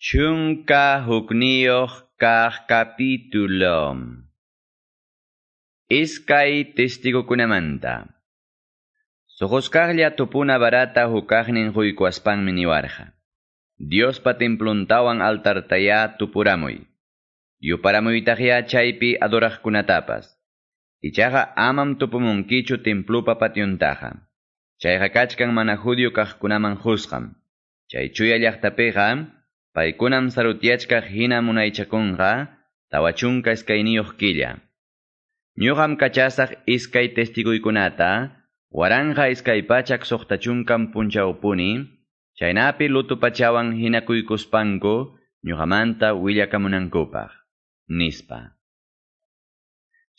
Chunka hukniyoh kah capítulo. Iskay testigo kunamanta. Sojoskaglia tupuna barata hukagnin huykuaspan miniwarja. Dios pa templuntawan altartaya tupuramoy. Yuparamuytagya chaypi adoraj kunatapas. Ichaja amam tupumunkichu templupa patyuntaja. Chayja kachkan mana judío kajkunaman juzgam. Chay chuya llaqtapiqa Paikunam sarutiachkaq hina munaychakunqa, tawachunka iskayniyuq killa. Ñuqam kachasaq iskay testiguykunata, waranja iskaypachak suqtachunkam punchawpuni, chaynapi lutupachawan hinakuykuspanku, ñuqamanta willakamunankupaq, nispa.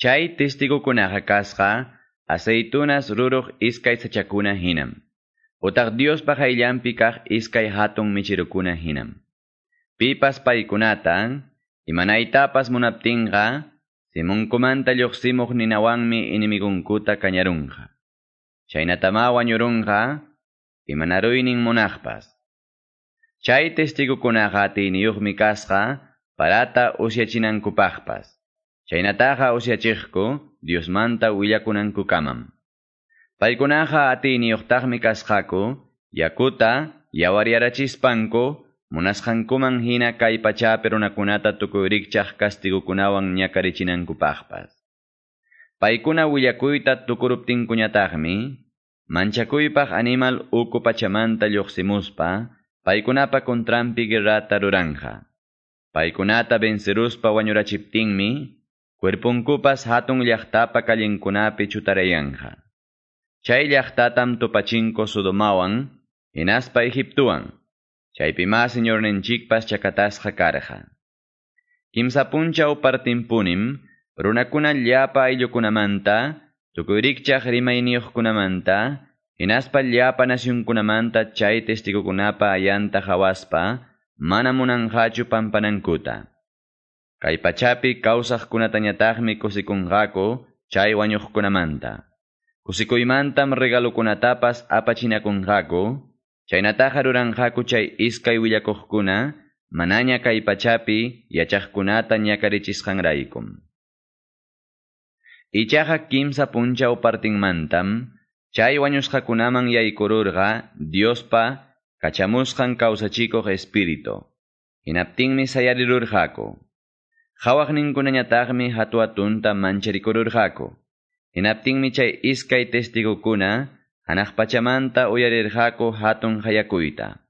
Chay testigukunaqa kasqa, aceitunas ruruq iskay sachakuna hinam. Utaq Diospaq ayllampi kaq iskay hatun michirukuna hinam. Pipas paykunatan, imanaytapas munaptinqa, simunkumanta lluqsimuq ninawanmi inimigunkuta kañarunqa. Chaynatama wañurunqa, imanaruynin munaqpas. Chay testigukunaqa tiniyuqmi kasqa, parata usyachinankupaqpas. Chaynataqa usyachiqku, Diosmanta willakunankukamam. Paykunaqa atiniyuqtaqmi kasqaku, yakuta, yawaryarachispanku, Munasqankuman hina kay pachapi runakunata tukuyrikchaq kastigukunawan ñakarichinankupaaqpas. Paykuna willakuyta tukuruptinkuñataqmi, manchakuypaq animal uku pachamanta lluqsimuspa, paykunapa kontrampi guerrata ruranja. Paykunata venceruspa wañurachiptinmi, cuerpunkupas hatun llaqtapa kallinkunapi chutarayanja. Chay llaqtatam tupachinko Sodomawan, hinaspa Egiptuwan. Chaypima señorninchikpas chakatasqa karqa. Kimsa punchaw partimpunim, runakuna llapa ayllukunamanta, tukuyrikchaq rimayniyuqkunamanta, hinaspa llapa nasyunkunamanta chay testigukunapa ayanta hawaspa, mana munanqachu pampanankuta. Kay pachapi kawsaqkunatañataqmi kusikunqaku chay wañuqkunamanta. Kusikuymantam regalukunatapas apachinakunqaku, Chaynataqa ruranqaku chay iskay willakuqkuna, manaña kay pachapi yachaqkunata ñakarichisqanraykum. Ichaqa kimsa punchaw partinmantam, chay wañusqakunaman yaykururqa Diospa kachamusqan kawsachikuq espíritu. Hinaptinmi sayarirurqaku. Qhawaqninkunañataqmi hatuatunta mancharikururqaku. Hinaptinmi chay iskay testigukuna, Hanaq pachamanta uyarirqaku hatun hayakuyta.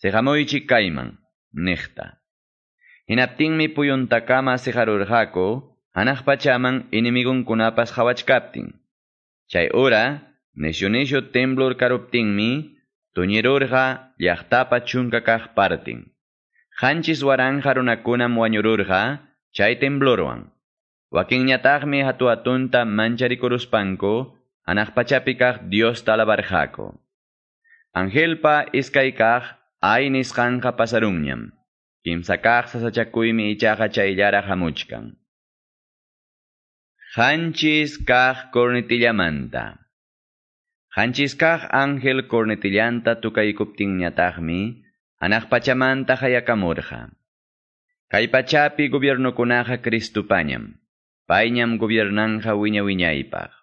Sehamuychi kayman, niqta. Hinaptinmi puyuntakama seharurqaku, hanaq pachaman inimigunkunapas hawachkaptin. Chay ura, nisyu-nisyu temblor karuptinmi, tuñirurqa llaqtapa chunka kaq partin. Hanchis waranja runakunam chay temblorwan. Wakinñataqmi hatuatunta mancharikuruspанku, Anaqpachapi kaq Dios talabarjako. Angelpa iskay kaq ay nisqanqa pasarunñam. Kimsa kaq sasachakuymi ichaqa chayllara hamuchkan. Hanchis kaq cornetillamanta. Hanchis kaq ángel cornetillanta tukaykuptinñataqmi anaqpachamanta hayakamurqa. Kay pachapi gobiernokunaqa Cristupañam. Payñam gobiernanja wiña wiñaypaq.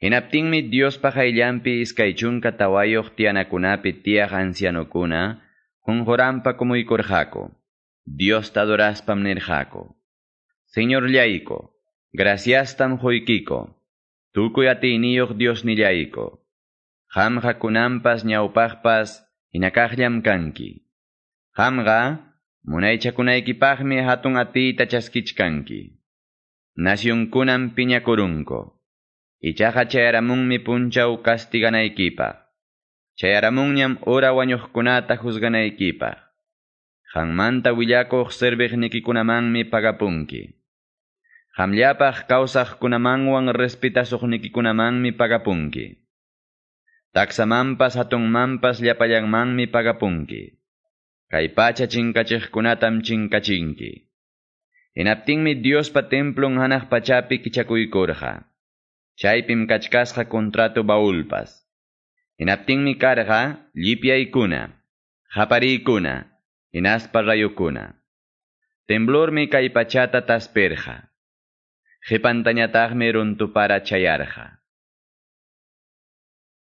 Hinaptinmi Dios pajayllampi iskaychunka tawayoq tianakunapi tiaq ancianokuna, junjorampa kumuykurqaku. Dios tadoraspam nirqaku. Señor llaiko, graciastam hoykiko. Tukuy atiniyuq Dios nillaiko. Hamqa kunampas ñawpaqpas hinakaqllam kanki. Hamqa munaychakunaykipaqmi hatun atiyta chaskichkanki. Nasyunkunam piñakurunko. Ichaqa chayaramunmi punchaw kastiganaykipaq. Chayaramunñam ora wañuqkunata juzganaykipaq. Qanmanta willakuq serviqnikikunamanmi pagapunki. Qamllapaq kawsaqkunamanwan respetasuqnikikunamanmi pagapunki. Taksamanpas hatunmanpas llapallanmanmi pagapunki. Kay pacha chinkachiqkunatam chinkachinki. Hinaptinmi Diospa templon hanaq pachapi kichakuykurqa. Chaypim kachkasqa contrato baulpas. Hinaptinmi karqa llipyaykuna, hapariykuna, inaspa rayukuna. Temblormi kay pachata tasperja. Jipantañataqmi runtupara chayarja.